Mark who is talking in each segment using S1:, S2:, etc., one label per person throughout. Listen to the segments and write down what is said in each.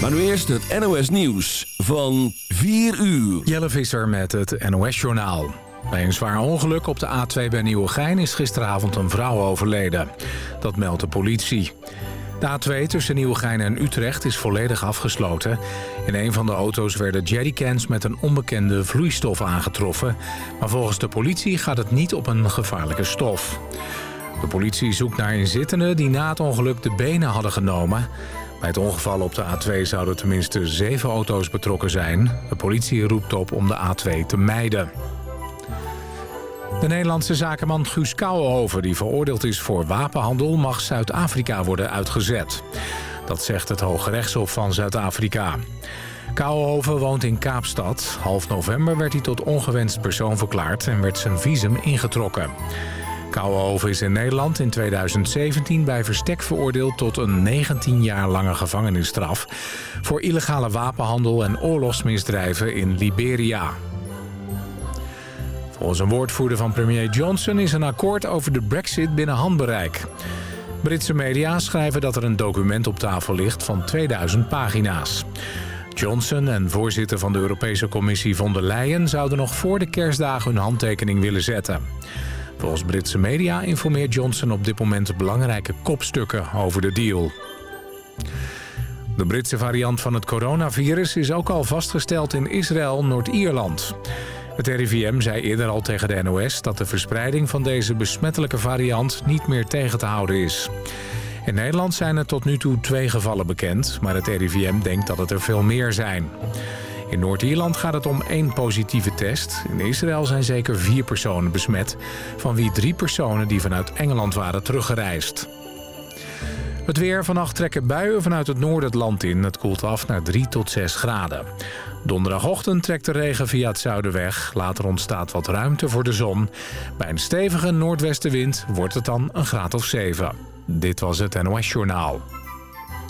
S1: Maar nu eerst het NOS Nieuws van 4 uur.
S2: Jelle Visser met het NOS Journaal. Bij een zwaar ongeluk op de A2 bij Nieuwegein is gisteravond een vrouw overleden. Dat meldt de politie. De A2 tussen Nieuwegein en Utrecht is volledig afgesloten. In een van de auto's werden jerrycans met een onbekende vloeistof aangetroffen. Maar volgens de politie gaat het niet op een gevaarlijke stof. De politie zoekt naar inzittenden die na het ongeluk de benen hadden genomen. Bij het ongeval op de A2 zouden tenminste zeven auto's betrokken zijn. De politie roept op om de A2 te mijden. De Nederlandse zakenman Guus Kouwenhoven, die veroordeeld is voor wapenhandel... mag Zuid-Afrika worden uitgezet. Dat zegt het Hoge Rechtshof van Zuid-Afrika. Kouwenhoven woont in Kaapstad. Half november werd hij tot ongewenst persoon verklaard... en werd zijn visum ingetrokken. Kouwenhoven is in Nederland in 2017 bij verstek veroordeeld... tot een 19 jaar lange gevangenisstraf... voor illegale wapenhandel en oorlogsmisdrijven in Liberia. Volgens een woordvoerder van premier Johnson is een akkoord over de brexit binnen handbereik. Britse media schrijven dat er een document op tafel ligt van 2000 pagina's. Johnson en voorzitter van de Europese Commissie von der Leyen... zouden nog voor de kerstdagen hun handtekening willen zetten. Volgens Britse media informeert Johnson op dit moment belangrijke kopstukken over de deal. De Britse variant van het coronavirus is ook al vastgesteld in Israël, Noord-Ierland. Het RIVM zei eerder al tegen de NOS dat de verspreiding van deze besmettelijke variant niet meer tegen te houden is. In Nederland zijn er tot nu toe twee gevallen bekend, maar het RIVM denkt dat het er veel meer zijn. In Noord-Ierland gaat het om één positieve test. In Israël zijn zeker vier personen besmet, van wie drie personen die vanuit Engeland waren teruggereisd. Het weer. Vannacht trekken buien vanuit het noorden het land in. Het koelt af naar 3 tot 6 graden. Donderdagochtend trekt de regen via het zuiden weg. Later ontstaat wat ruimte voor de zon. Bij een stevige noordwestenwind wordt het dan een graad of 7. Dit was het NOS Journaal.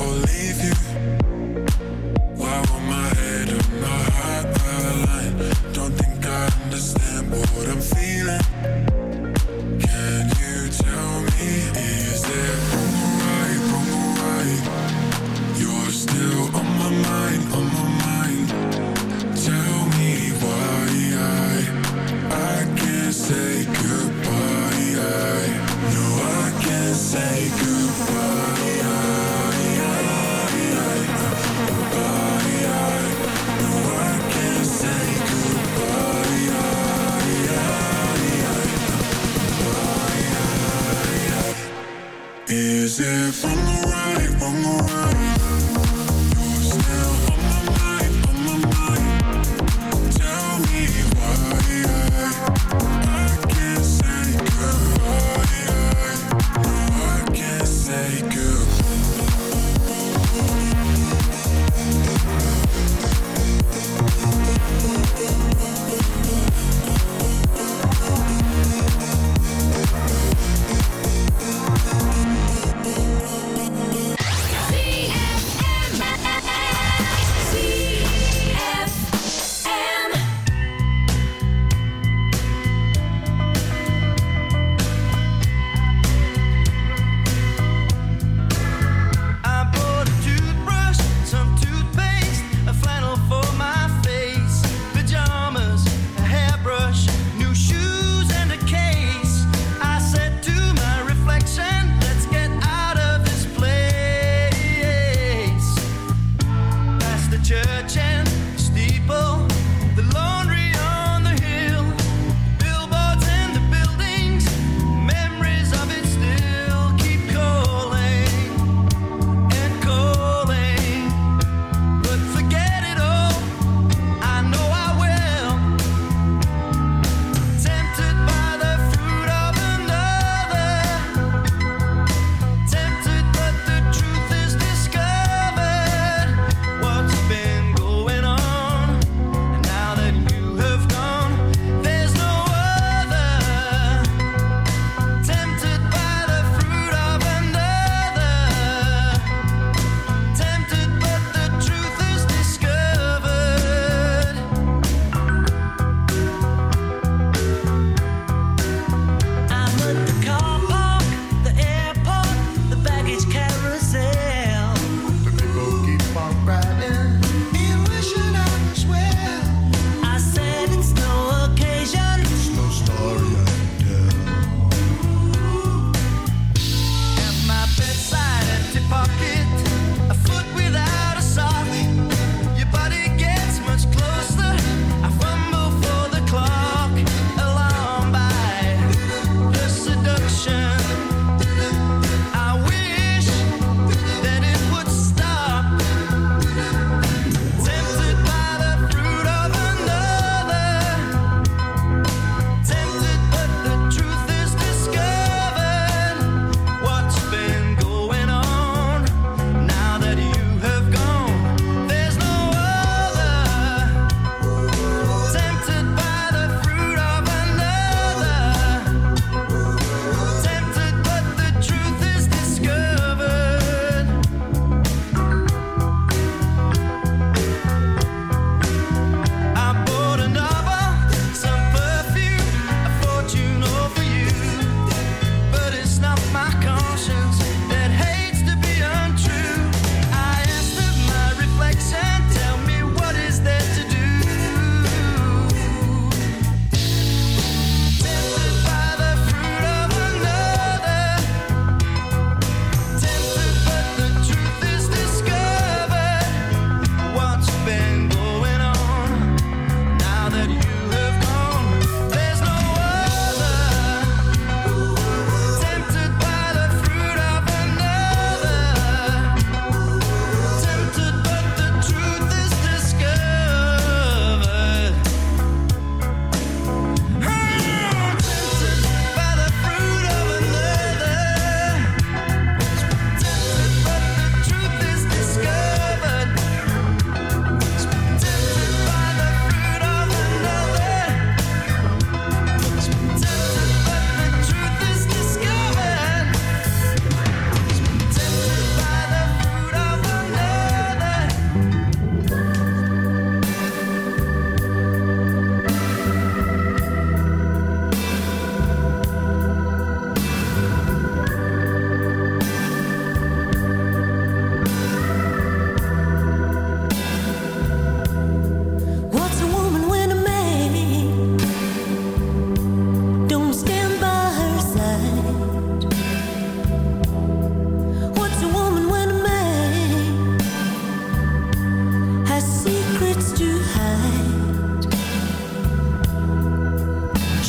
S3: or leave you.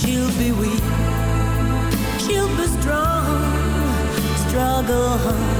S4: She'll be weak,
S5: she'll be strong, struggle on.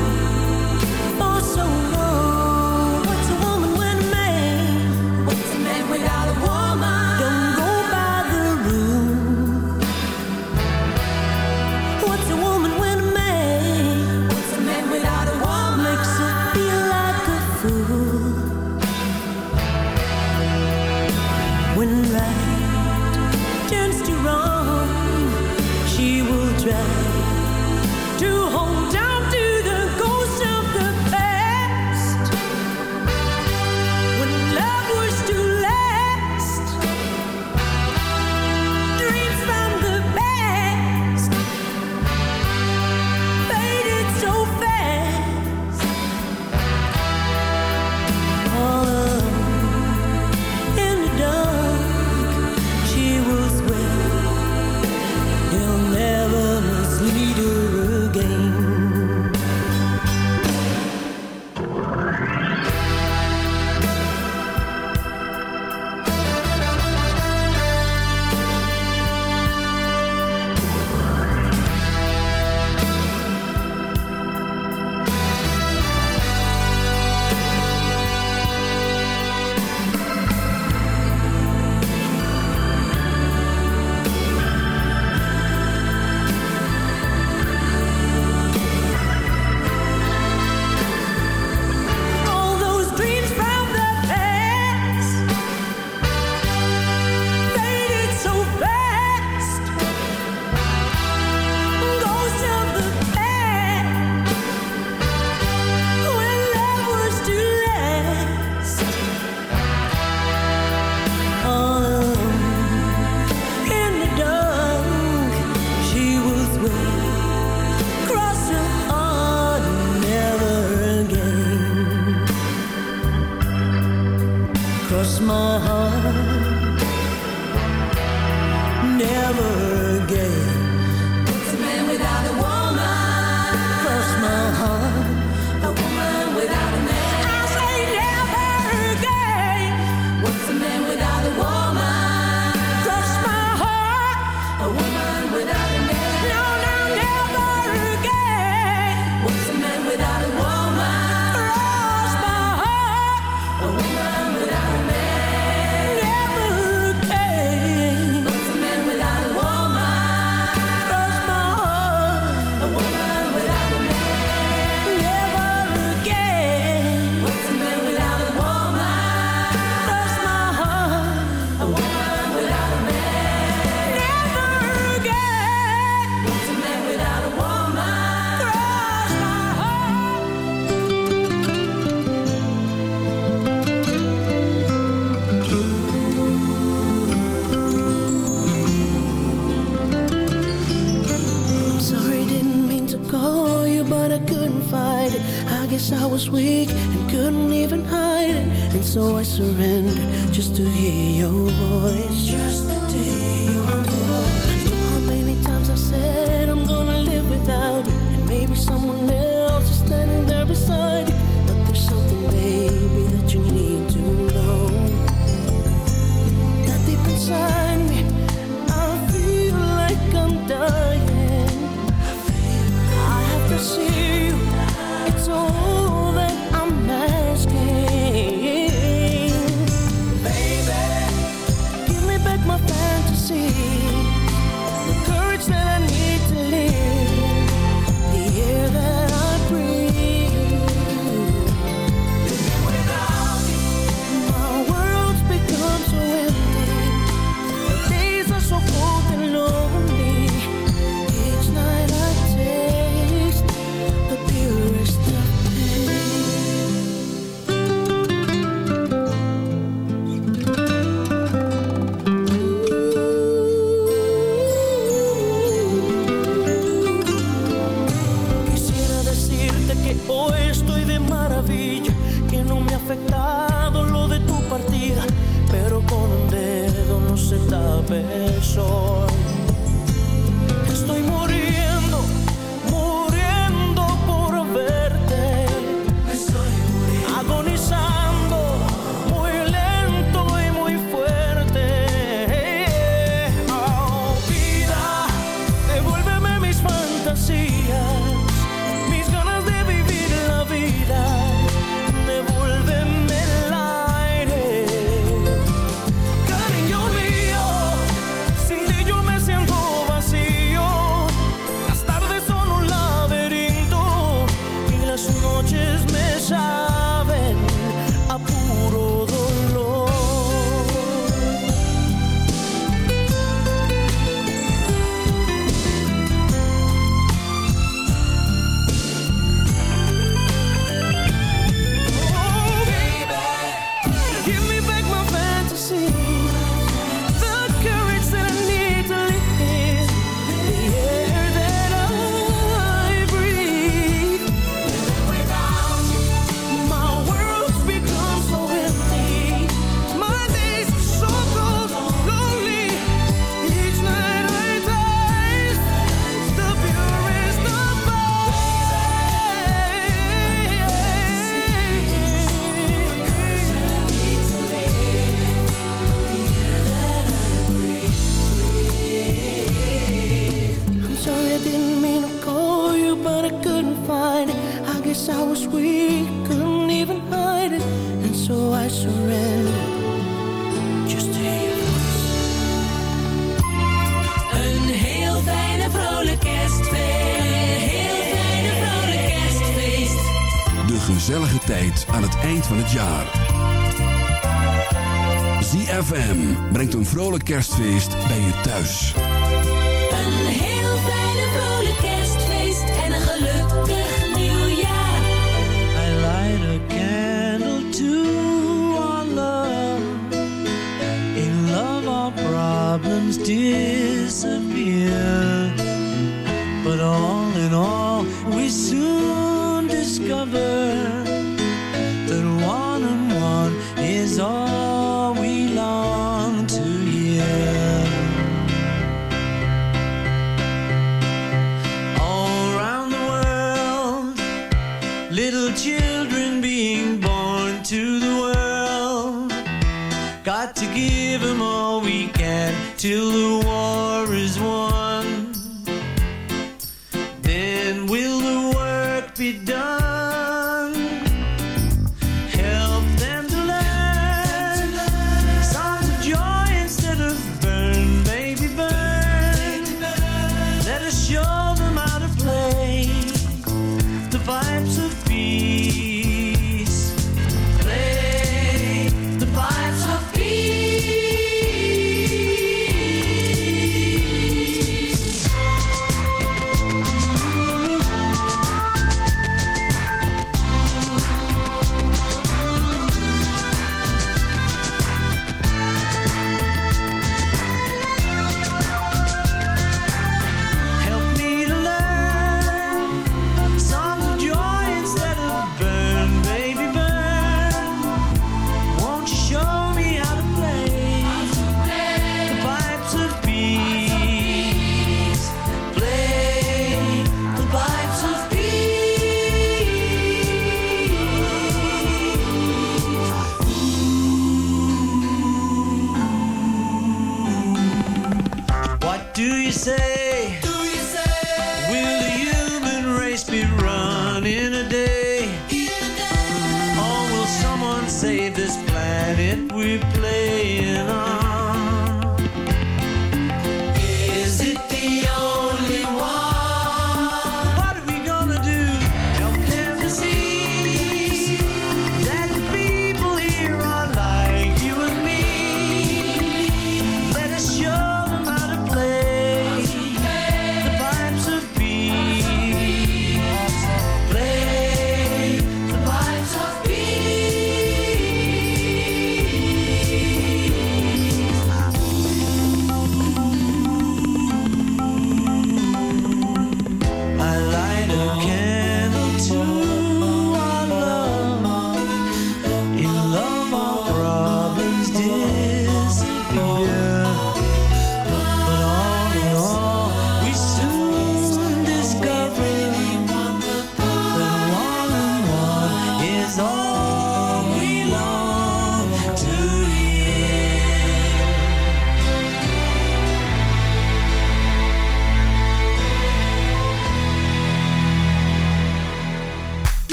S5: Kerstfeest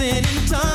S5: dancing in
S6: time.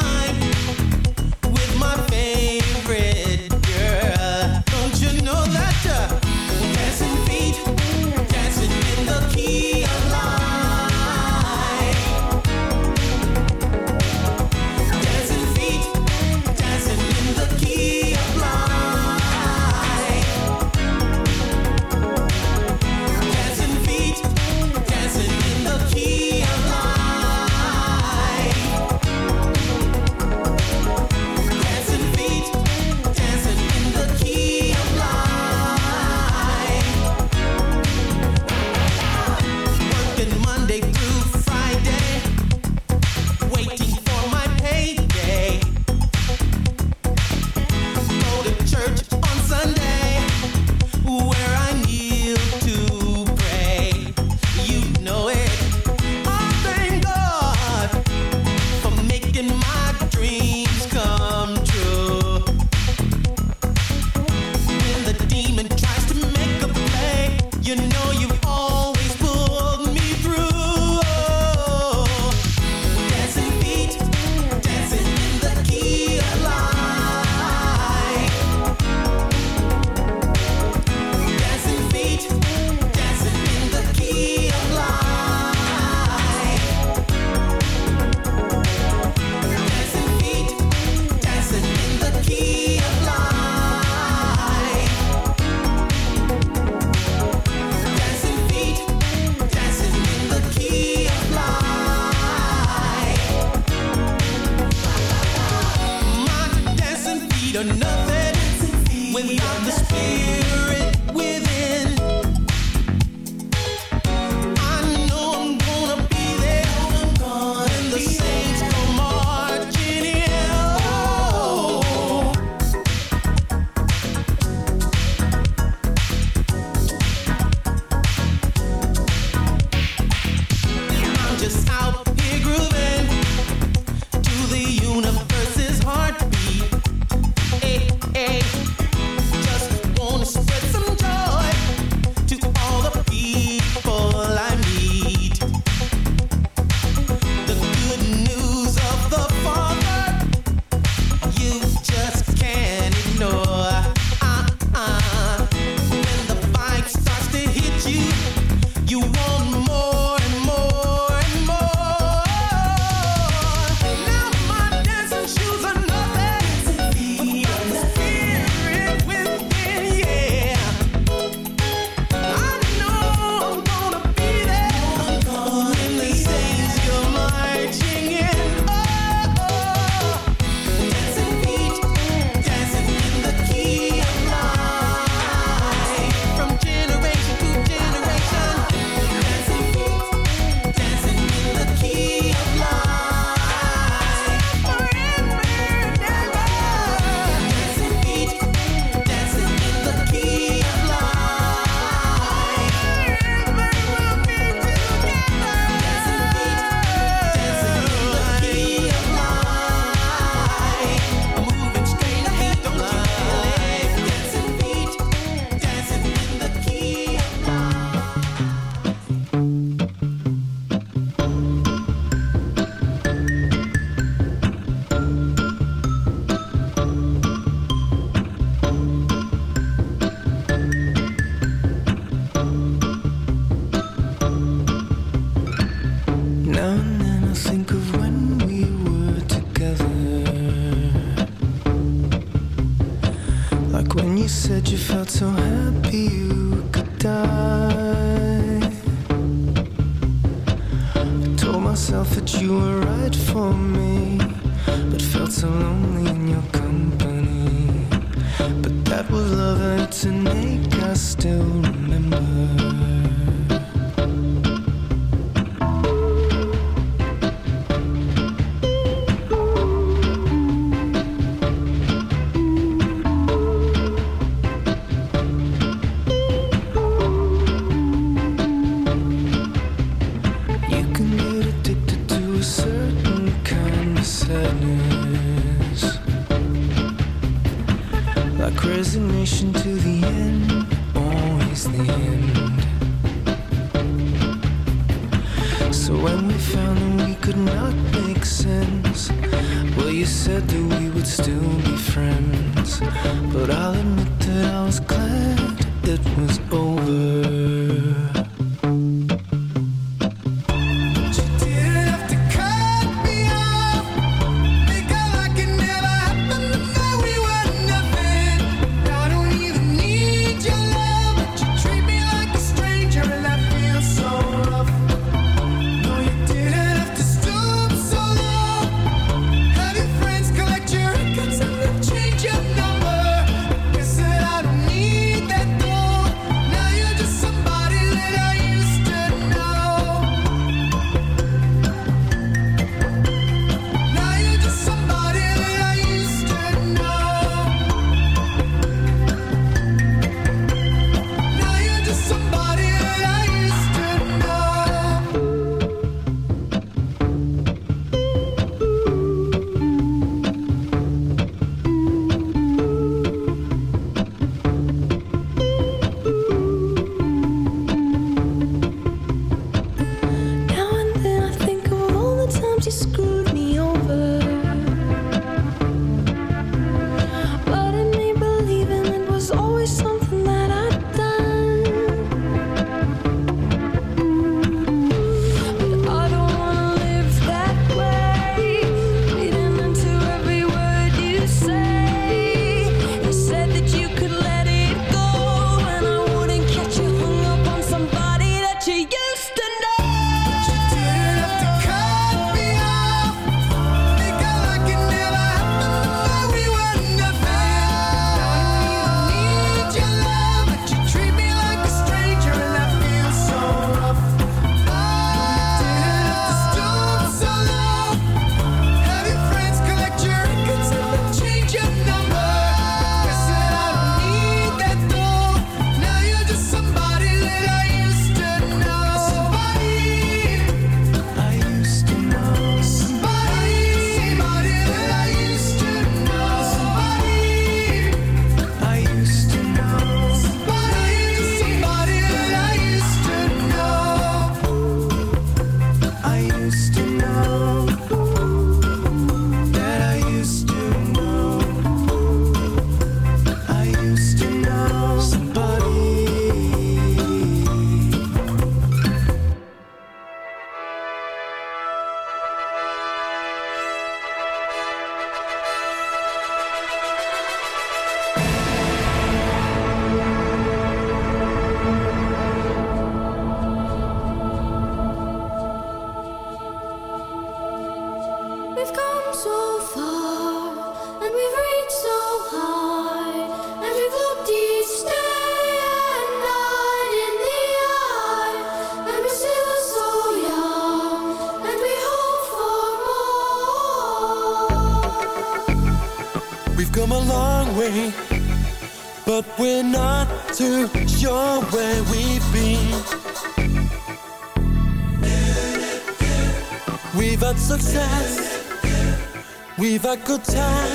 S6: good
S7: time.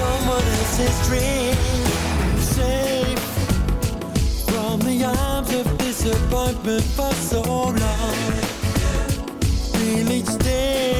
S7: someone else's dream. Safe from the arms of disappointment for so long. Feel each day.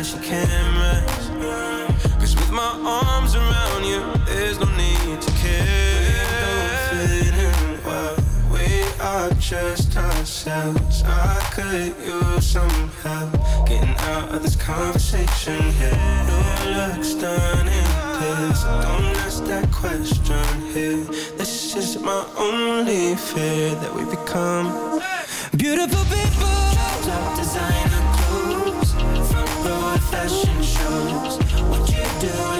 S5: and
S8: she can't match. Cause with my arms around you, there's no need to care. We don't fit in well, we are just ourselves. I could use some help getting out of this conversation here. No looks done in this. Don't ask that question here. This is my only fear that we become
S7: beautiful people.
S1: doing.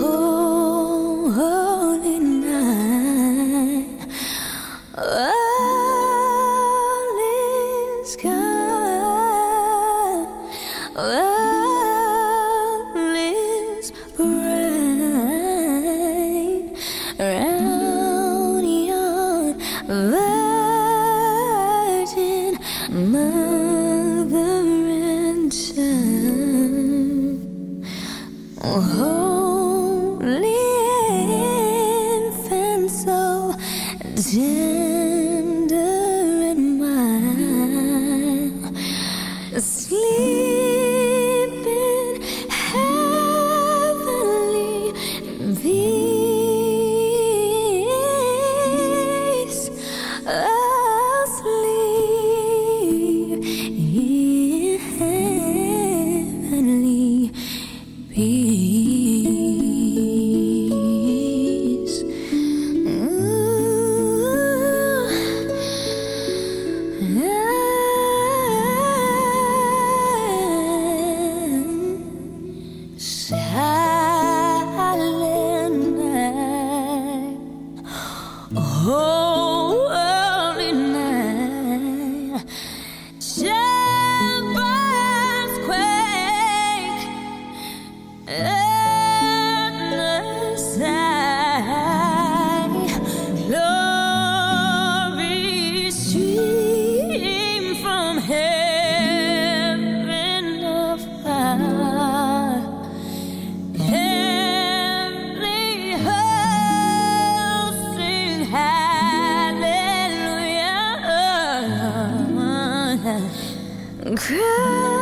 S9: oh, oh.
S10: cry.